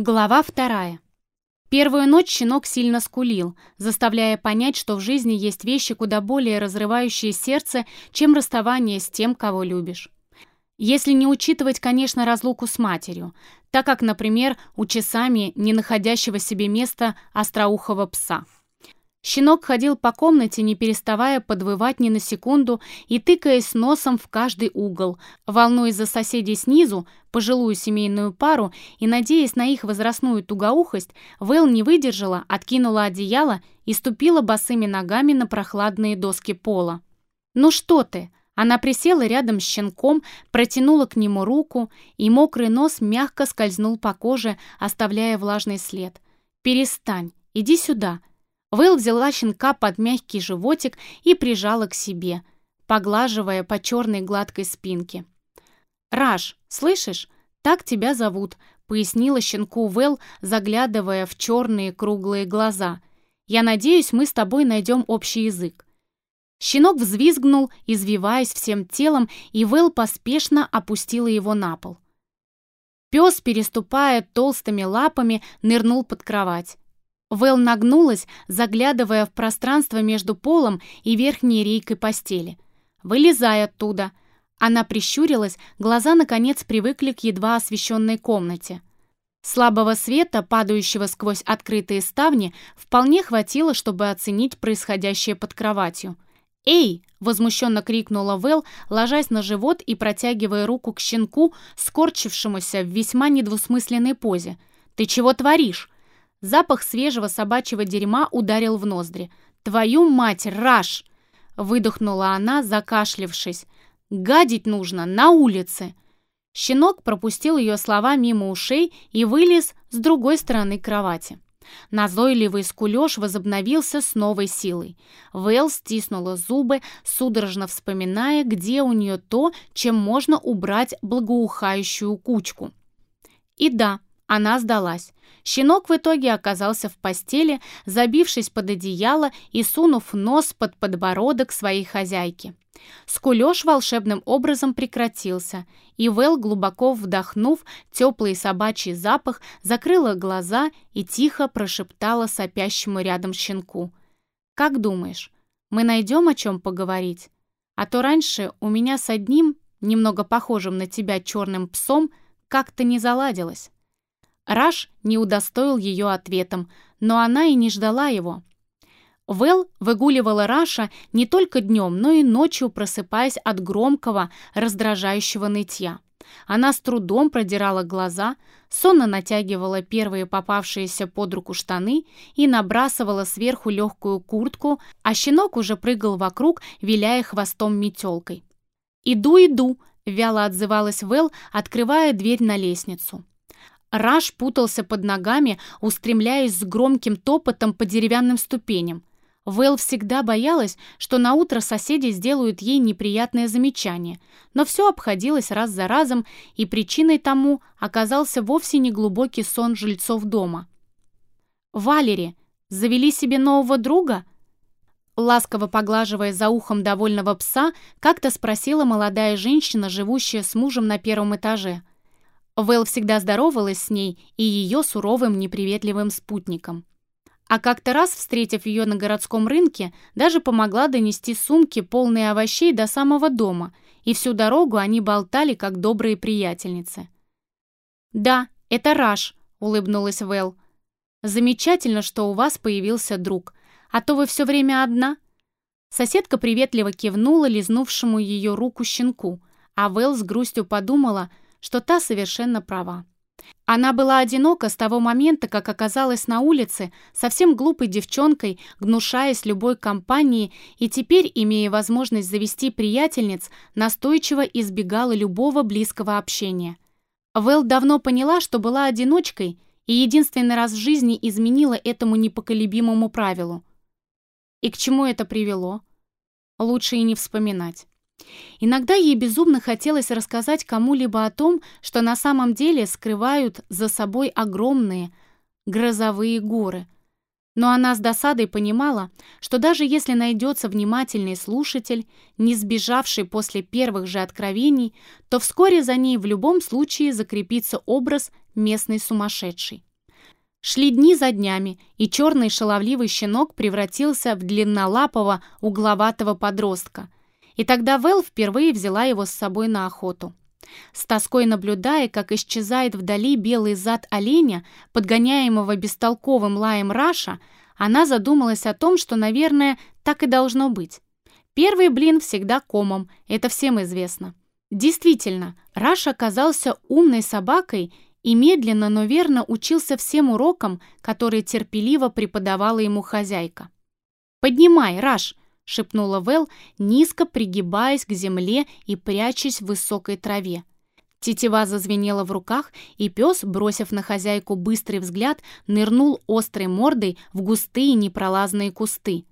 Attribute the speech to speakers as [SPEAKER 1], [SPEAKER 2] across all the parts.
[SPEAKER 1] Глава вторая. Первую ночь щенок сильно скулил, заставляя понять, что в жизни есть вещи куда более разрывающие сердце, чем расставание с тем, кого любишь. Если не учитывать, конечно, разлуку с матерью, так как, например, у часами не находящего себе места остроухого пса – Щенок ходил по комнате, не переставая подвывать ни на секунду и тыкаясь носом в каждый угол, волнуясь за соседей снизу, пожилую семейную пару, и, надеясь на их возрастную тугоухость, Вэл не выдержала, откинула одеяло и ступила босыми ногами на прохладные доски пола. «Ну что ты?» Она присела рядом с щенком, протянула к нему руку, и мокрый нос мягко скользнул по коже, оставляя влажный след. «Перестань, иди сюда», Вэйл взяла щенка под мягкий животик и прижала к себе, поглаживая по черной гладкой спинке. «Раш, слышишь? Так тебя зовут», — пояснила щенку Вэл, заглядывая в черные круглые глаза. «Я надеюсь, мы с тобой найдем общий язык». Щенок взвизгнул, извиваясь всем телом, и Вэл поспешно опустила его на пол. Пес, переступая толстыми лапами, нырнул под кровать. Вэл нагнулась, заглядывая в пространство между полом и верхней рейкой постели. «Вылезай оттуда!» Она прищурилась, глаза, наконец, привыкли к едва освещенной комнате. Слабого света, падающего сквозь открытые ставни, вполне хватило, чтобы оценить происходящее под кроватью. «Эй!» — возмущенно крикнула Вэл, ложась на живот и протягивая руку к щенку, скорчившемуся в весьма недвусмысленной позе. «Ты чего творишь?» Запах свежего собачьего дерьма ударил в ноздри. «Твою мать, Раш!» — выдохнула она, закашлившись. «Гадить нужно на улице!» Щенок пропустил ее слова мимо ушей и вылез с другой стороны кровати. Назойливый скулеж возобновился с новой силой. Вэл стиснула зубы, судорожно вспоминая, где у нее то, чем можно убрать благоухающую кучку. И да, она сдалась. Щенок в итоге оказался в постели, забившись под одеяло и сунув нос под подбородок своей хозяйки. Скулеж волшебным образом прекратился, и Вэл, глубоко вдохнув теплый собачий запах, закрыла глаза и тихо прошептала сопящему рядом щенку. «Как думаешь, мы найдем о чем поговорить? А то раньше у меня с одним, немного похожим на тебя черным псом, как-то не заладилось». Раш не удостоил ее ответом, но она и не ждала его. Вэл выгуливала Раша не только днем, но и ночью, просыпаясь от громкого, раздражающего нытья. Она с трудом продирала глаза, сонно натягивала первые попавшиеся под руку штаны и набрасывала сверху легкую куртку, а щенок уже прыгал вокруг, виляя хвостом метелкой. «Иду, иду», — вяло отзывалась Вэл, открывая дверь на лестницу. Раш путался под ногами, устремляясь с громким топотом по деревянным ступеням. Вэл всегда боялась, что на утро соседи сделают ей неприятное замечание, но все обходилось раз за разом, и причиной тому оказался вовсе не глубокий сон жильцов дома. «Валери, завели себе нового друга?» Ласково поглаживая за ухом довольного пса, как-то спросила молодая женщина, живущая с мужем на первом этаже. Вэл всегда здоровалась с ней и ее суровым неприветливым спутником. А как-то раз, встретив ее на городском рынке, даже помогла донести сумки, полные овощей, до самого дома, и всю дорогу они болтали, как добрые приятельницы. «Да, это Раш», — улыбнулась Вэл. «Замечательно, что у вас появился друг, а то вы все время одна». Соседка приветливо кивнула лизнувшему ее руку щенку, а Вэл с грустью подумала — что та совершенно права. Она была одинока с того момента, как оказалась на улице, совсем глупой девчонкой, гнушаясь любой компанией, и теперь, имея возможность завести приятельниц, настойчиво избегала любого близкого общения. Вэл давно поняла, что была одиночкой, и единственный раз в жизни изменила этому непоколебимому правилу. И к чему это привело? Лучше и не вспоминать. Иногда ей безумно хотелось рассказать кому-либо о том, что на самом деле скрывают за собой огромные грозовые горы. Но она с досадой понимала, что даже если найдется внимательный слушатель, не сбежавший после первых же откровений, то вскоре за ней в любом случае закрепится образ местной сумасшедшей. Шли дни за днями, и черный шаловливый щенок превратился в длиннолапого, угловатого подростка. И тогда Вэл впервые взяла его с собой на охоту. С тоской наблюдая, как исчезает вдали белый зад оленя, подгоняемого бестолковым лаем Раша, она задумалась о том, что, наверное, так и должно быть. Первый блин всегда комом, это всем известно. Действительно, Раш оказался умной собакой и медленно, но верно учился всем урокам, которые терпеливо преподавала ему хозяйка. «Поднимай, Раш!» — шепнула Вэл, низко пригибаясь к земле и прячась в высокой траве. Тетива зазвенела в руках, и пес, бросив на хозяйку быстрый взгляд, нырнул острой мордой в густые непролазные кусты.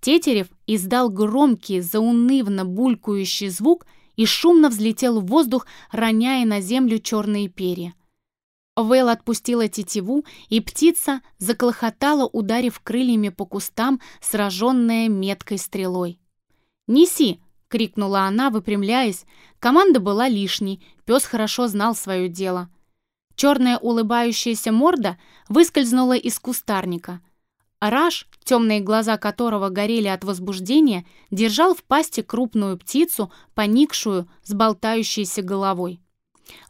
[SPEAKER 1] Тетерев издал громкий, заунывно булькающий звук и шумно взлетел в воздух, роняя на землю черные перья. Вэлл отпустила тетиву, и птица заклохотала, ударив крыльями по кустам, сраженная меткой стрелой. «Неси!» — крикнула она, выпрямляясь. Команда была лишней, пес хорошо знал свое дело. Черная улыбающаяся морда выскользнула из кустарника. Раш, темные глаза которого горели от возбуждения, держал в пасти крупную птицу, поникшую, с болтающейся головой.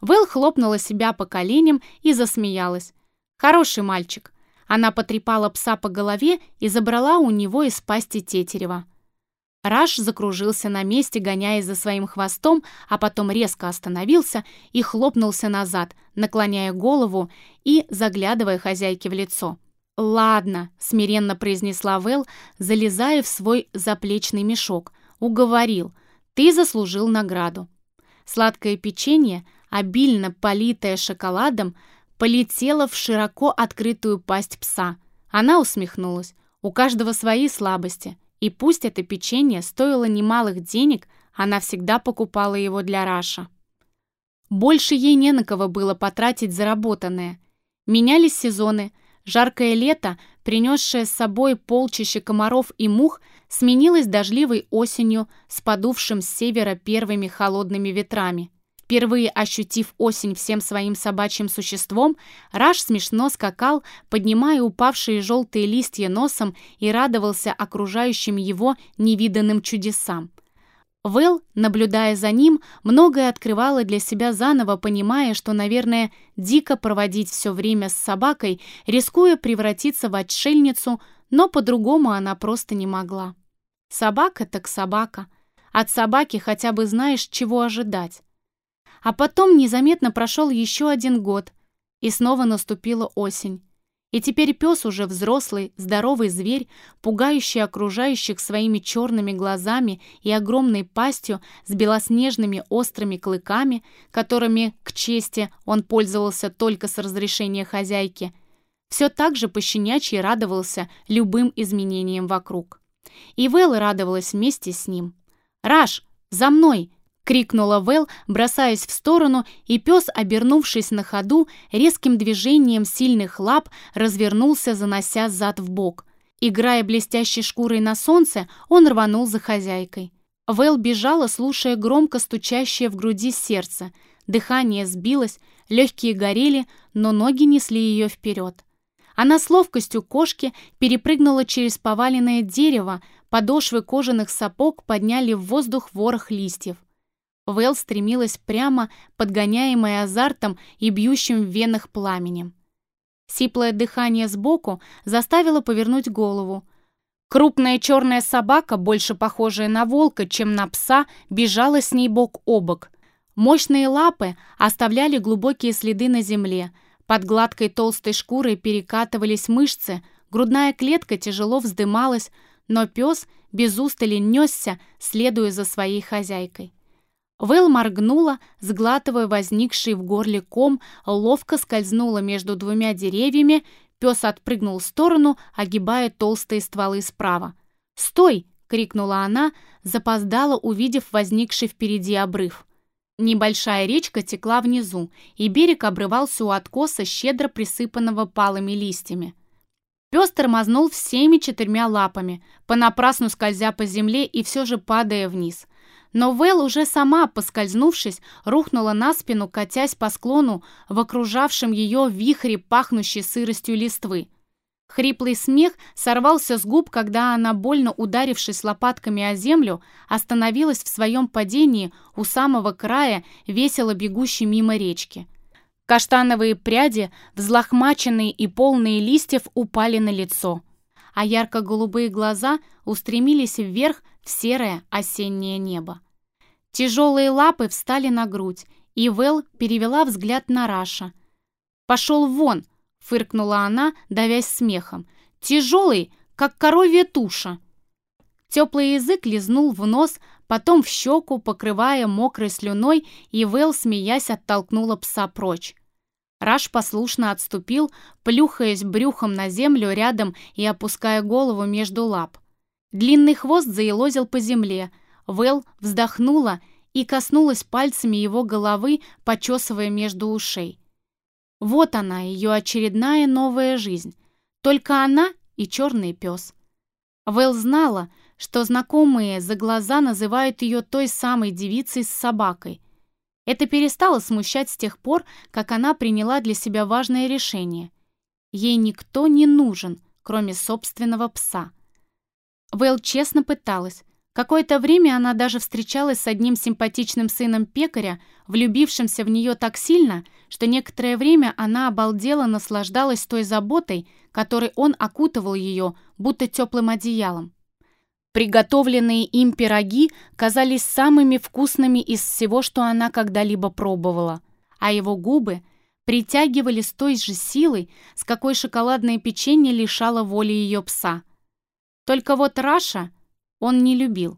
[SPEAKER 1] Вэл хлопнула себя по коленям и засмеялась. «Хороший мальчик». Она потрепала пса по голове и забрала у него из пасти тетерева. Раш закружился на месте, гоняясь за своим хвостом, а потом резко остановился и хлопнулся назад, наклоняя голову и заглядывая хозяйке в лицо. «Ладно», — смиренно произнесла Вэл, залезая в свой заплечный мешок. «Уговорил. Ты заслужил награду». Сладкое печенье обильно политая шоколадом, полетела в широко открытую пасть пса. Она усмехнулась. У каждого свои слабости. И пусть это печенье стоило немалых денег, она всегда покупала его для Раша. Больше ей не на кого было потратить заработанное. Менялись сезоны. Жаркое лето, принесшее с собой полчище комаров и мух, сменилось дождливой осенью с подувшим с севера первыми холодными ветрами. Впервые ощутив осень всем своим собачьим существом, Раш смешно скакал, поднимая упавшие желтые листья носом и радовался окружающим его невиданным чудесам. Вэл, наблюдая за ним, многое открывала для себя заново, понимая, что, наверное, дико проводить все время с собакой, рискуя превратиться в отшельницу, но по-другому она просто не могла. Собака так собака. От собаки хотя бы знаешь, чего ожидать. А потом незаметно прошел еще один год, и снова наступила осень. И теперь пес уже взрослый, здоровый зверь, пугающий окружающих своими черными глазами и огромной пастью с белоснежными острыми клыками, которыми, к чести, он пользовался только с разрешения хозяйки, все так же пощенячьи радовался любым изменениям вокруг. И Вэлла радовалась вместе с ним. «Раш, за мной!» Крикнула Вэл, бросаясь в сторону, и пес, обернувшись на ходу, резким движением сильных лап развернулся, занося зад в бок. Играя блестящей шкурой на солнце, он рванул за хозяйкой. Вэл бежала, слушая громко стучащее в груди сердце. Дыхание сбилось, легкие горели, но ноги несли ее вперед. Она с ловкостью кошки перепрыгнула через поваленное дерево, подошвы кожаных сапог подняли в воздух ворох листьев. Вэл стремилась прямо, подгоняемая азартом и бьющим в венах пламенем. Сиплое дыхание сбоку заставило повернуть голову. Крупная черная собака, больше похожая на волка, чем на пса, бежала с ней бок о бок. Мощные лапы оставляли глубокие следы на земле. Под гладкой толстой шкурой перекатывались мышцы, грудная клетка тяжело вздымалась, но пес без устали несся, следуя за своей хозяйкой. Вэл моргнула, сглатывая возникший в горле ком, ловко скользнула между двумя деревьями, пес отпрыгнул в сторону, огибая толстые стволы справа. «Стой!» — крикнула она, запоздала, увидев возникший впереди обрыв. Небольшая речка текла внизу, и берег обрывался у откоса, щедро присыпанного палыми листьями. Пес тормознул всеми четырьмя лапами, понапрасну скользя по земле и все же падая вниз — Но Вэл уже сама, поскользнувшись, рухнула на спину, катясь по склону в окружавшем ее вихре, пахнущей сыростью листвы. Хриплый смех сорвался с губ, когда она, больно ударившись лопатками о землю, остановилась в своем падении у самого края, весело бегущей мимо речки. Каштановые пряди, взлохмаченные и полные листьев, упали на лицо, а ярко-голубые глаза устремились вверх в серое осеннее небо. Тяжелые лапы встали на грудь, и Вэл перевела взгляд на Раша. «Пошел вон!» — фыркнула она, давясь смехом. «Тяжелый, как коровья туша!» Теплый язык лизнул в нос, потом в щеку, покрывая мокрой слюной, и Вэл, смеясь, оттолкнула пса прочь. Раш послушно отступил, плюхаясь брюхом на землю рядом и опуская голову между лап. Длинный хвост заелозил по земле. Вэл вздохнула и коснулась пальцами его головы, почесывая между ушей. Вот она, ее очередная новая жизнь. Только она и черный пес. Вэл знала, что знакомые за глаза называют ее той самой девицей с собакой. Это перестало смущать с тех пор, как она приняла для себя важное решение. Ей никто не нужен, кроме собственного пса. Вэл честно пыталась. Какое-то время она даже встречалась с одним симпатичным сыном пекаря, влюбившимся в нее так сильно, что некоторое время она обалдела наслаждалась той заботой, которой он окутывал ее, будто теплым одеялом. Приготовленные им пироги казались самыми вкусными из всего, что она когда-либо пробовала, а его губы притягивали с той же силой, с какой шоколадное печенье лишало воли ее пса. Только вот Раша он не любил.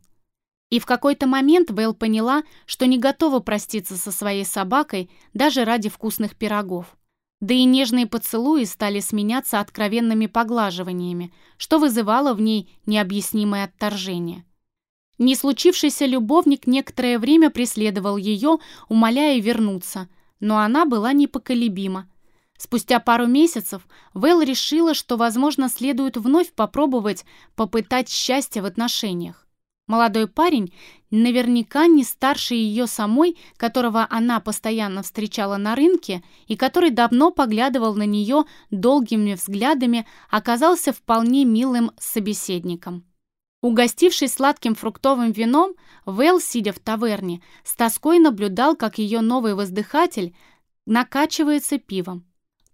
[SPEAKER 1] И в какой-то момент Вэл поняла, что не готова проститься со своей собакой даже ради вкусных пирогов. Да и нежные поцелуи стали сменяться откровенными поглаживаниями, что вызывало в ней необъяснимое отторжение. Не случившийся любовник некоторое время преследовал ее, умоляя вернуться, но она была непоколебима. Спустя пару месяцев Вэл решила, что, возможно, следует вновь попробовать попытать счастье в отношениях. Молодой парень, наверняка не старше ее самой, которого она постоянно встречала на рынке и который давно поглядывал на нее долгими взглядами, оказался вполне милым собеседником. Угостившись сладким фруктовым вином, Вэл, сидя в таверне, с тоской наблюдал, как ее новый воздыхатель накачивается пивом.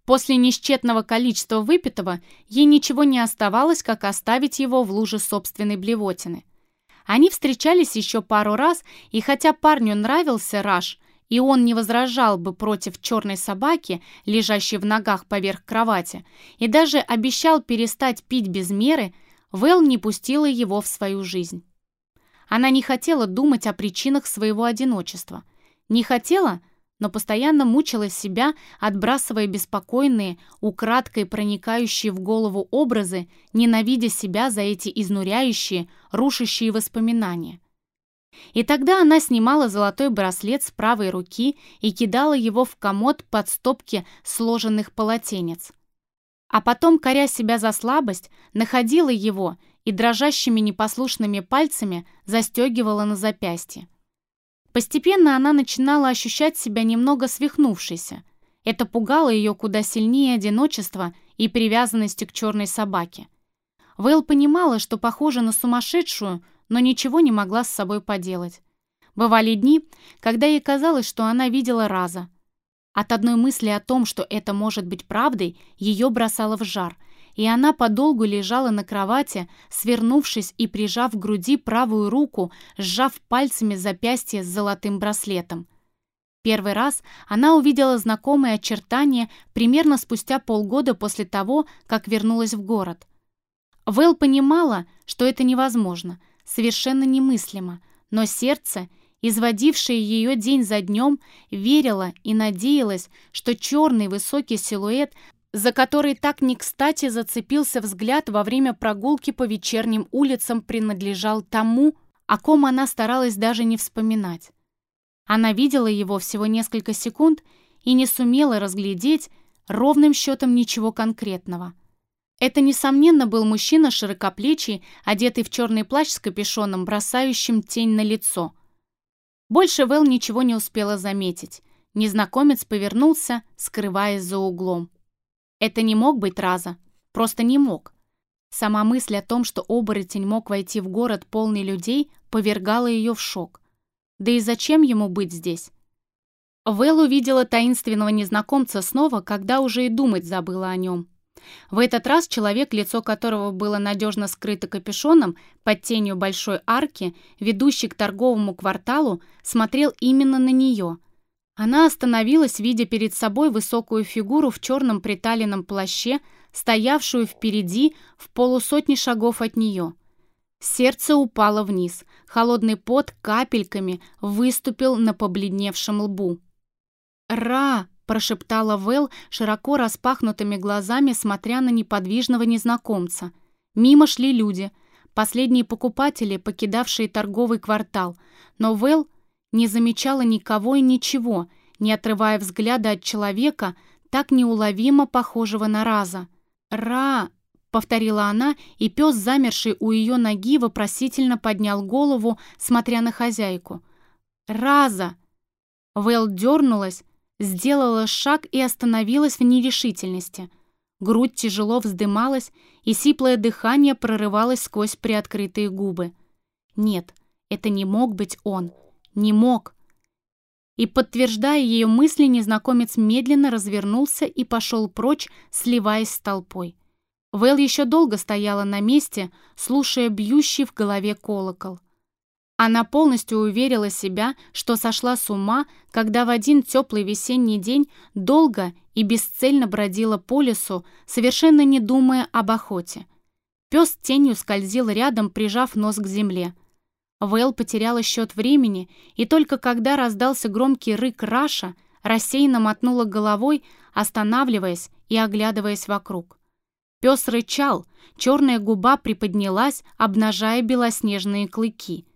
[SPEAKER 1] После несчетного количества выпитого ей ничего не оставалось, как оставить его в луже собственной блевотины. Они встречались еще пару раз, и хотя парню нравился Раш, и он не возражал бы против черной собаки, лежащей в ногах поверх кровати, и даже обещал перестать пить без меры, Вэл не пустила его в свою жизнь. Она не хотела думать о причинах своего одиночества. Не хотела – но постоянно мучила себя, отбрасывая беспокойные, украдкой проникающие в голову образы, ненавидя себя за эти изнуряющие, рушащие воспоминания. И тогда она снимала золотой браслет с правой руки и кидала его в комод под стопки сложенных полотенец. А потом, коря себя за слабость, находила его и дрожащими непослушными пальцами застегивала на запястье. Постепенно она начинала ощущать себя немного свихнувшейся. Это пугало ее куда сильнее одиночества и привязанности к черной собаке. Вэл понимала, что похожа на сумасшедшую, но ничего не могла с собой поделать. Бывали дни, когда ей казалось, что она видела Раза. От одной мысли о том, что это может быть правдой, ее бросало в жар, и она подолгу лежала на кровати, свернувшись и прижав к груди правую руку, сжав пальцами запястье с золотым браслетом. Первый раз она увидела знакомые очертания примерно спустя полгода после того, как вернулась в город. Вэл понимала, что это невозможно, совершенно немыслимо, но сердце, изводившее ее день за днем, верило и надеялось, что черный высокий силуэт за который так не кстати зацепился взгляд во время прогулки по вечерним улицам, принадлежал тому, о ком она старалась даже не вспоминать. Она видела его всего несколько секунд и не сумела разглядеть ровным счетом ничего конкретного. Это, несомненно, был мужчина широкоплечий, одетый в черный плащ с капюшоном, бросающим тень на лицо. Больше Вэл ничего не успела заметить. Незнакомец повернулся, скрываясь за углом. Это не мог быть Раза. Просто не мог. Сама мысль о том, что оборотень мог войти в город полный людей, повергала ее в шок. Да и зачем ему быть здесь? Вэл увидела таинственного незнакомца снова, когда уже и думать забыла о нем. В этот раз человек, лицо которого было надежно скрыто капюшоном под тенью большой арки, ведущей к торговому кварталу, смотрел именно на нее. Она остановилась, видя перед собой высокую фигуру в черном приталенном плаще, стоявшую впереди в полусотни шагов от нее. Сердце упало вниз, холодный пот капельками выступил на побледневшем лбу. «Ра!» прошептала Вэл, широко распахнутыми глазами, смотря на неподвижного незнакомца. Мимо шли люди, последние покупатели, покидавшие торговый квартал, но Вэл не замечала никого и ничего, не отрывая взгляда от человека, так неуловимо похожего на Раза. «Ра!» — повторила она, и пес, замерший у ее ноги, вопросительно поднял голову, смотря на хозяйку. «Раза!» Вэл дернулась, сделала шаг и остановилась в нерешительности. Грудь тяжело вздымалась, и сиплое дыхание прорывалось сквозь приоткрытые губы. Нет, это не мог быть он. Не мог. И, подтверждая ее мысли, незнакомец медленно развернулся и пошел прочь, сливаясь с толпой. Вэл еще долго стояла на месте, слушая бьющий в голове колокол. Она полностью уверила себя, что сошла с ума, когда в один теплый весенний день долго и бесцельно бродила по лесу, совершенно не думая об охоте. Пес тенью скользил рядом, прижав нос к земле. Вэл потеряла счет времени, и только когда раздался громкий рык Раша, рассеянно мотнула головой, останавливаясь и оглядываясь вокруг. Пес рычал, черная губа приподнялась, обнажая белоснежные клыки —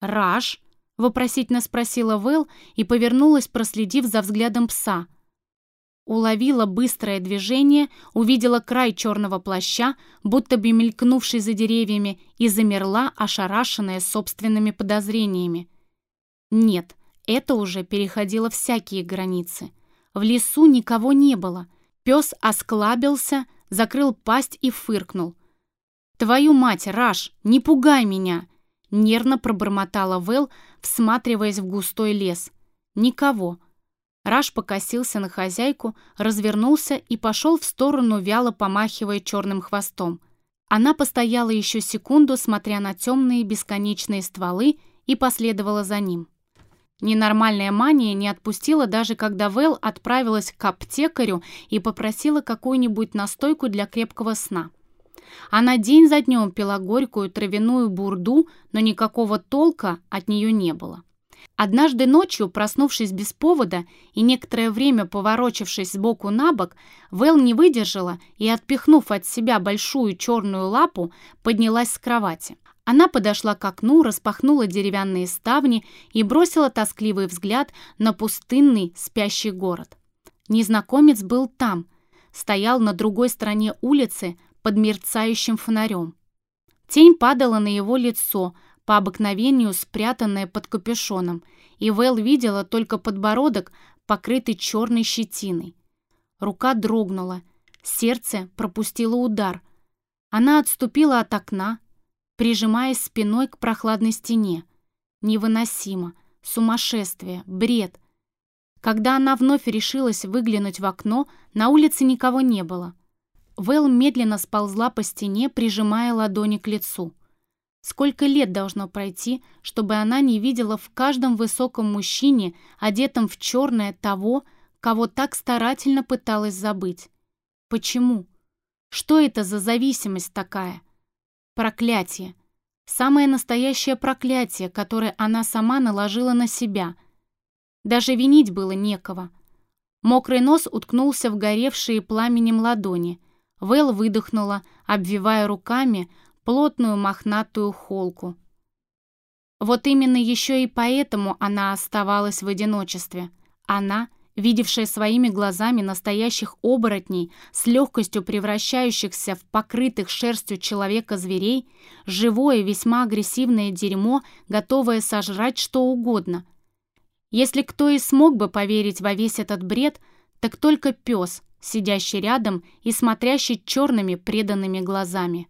[SPEAKER 1] «Раш?» — вопросительно спросила Вэл и повернулась, проследив за взглядом пса. Уловила быстрое движение, увидела край черного плаща, будто бы мелькнувший за деревьями, и замерла, ошарашенная собственными подозрениями. Нет, это уже переходило всякие границы. В лесу никого не было. Пес осклабился, закрыл пасть и фыркнул. «Твою мать, Раш, не пугай меня!» Нервно пробормотала Вэл, всматриваясь в густой лес. Никого. Раш покосился на хозяйку, развернулся и пошел в сторону, вяло помахивая черным хвостом. Она постояла еще секунду, смотря на темные бесконечные стволы, и последовала за ним. Ненормальная мания не отпустила даже когда Вэл отправилась к аптекарю и попросила какую-нибудь настойку для крепкого сна. Она день за днем пила горькую травяную бурду, но никакого толка от нее не было. Однажды ночью, проснувшись без повода и некоторое время поворочившись сбоку на бок, Вэл не выдержала и, отпихнув от себя большую черную лапу, поднялась с кровати. Она подошла к окну, распахнула деревянные ставни и бросила тоскливый взгляд на пустынный спящий город. Незнакомец был там, стоял на другой стороне улицы, под мерцающим фонарем. Тень падала на его лицо, по обыкновению спрятанное под капюшоном, и Вэл видела только подбородок, покрытый черной щетиной. Рука дрогнула, сердце пропустило удар. Она отступила от окна, прижимаясь спиной к прохладной стене. Невыносимо, сумасшествие, бред. Когда она вновь решилась выглянуть в окно, на улице никого не было. Вэл медленно сползла по стене, прижимая ладони к лицу. Сколько лет должно пройти, чтобы она не видела в каждом высоком мужчине, одетом в черное, того, кого так старательно пыталась забыть? Почему? Что это за зависимость такая? Проклятие. Самое настоящее проклятие, которое она сама наложила на себя. Даже винить было некого. Мокрый нос уткнулся в горевшие пламенем ладони. Вэл выдохнула, обвивая руками плотную мохнатую холку. Вот именно еще и поэтому она оставалась в одиночестве. Она, видевшая своими глазами настоящих оборотней, с легкостью превращающихся в покрытых шерстью человека зверей, живое, весьма агрессивное дерьмо, готовое сожрать что угодно. Если кто и смог бы поверить во весь этот бред, так только пес, сидящий рядом и смотрящий черными преданными глазами.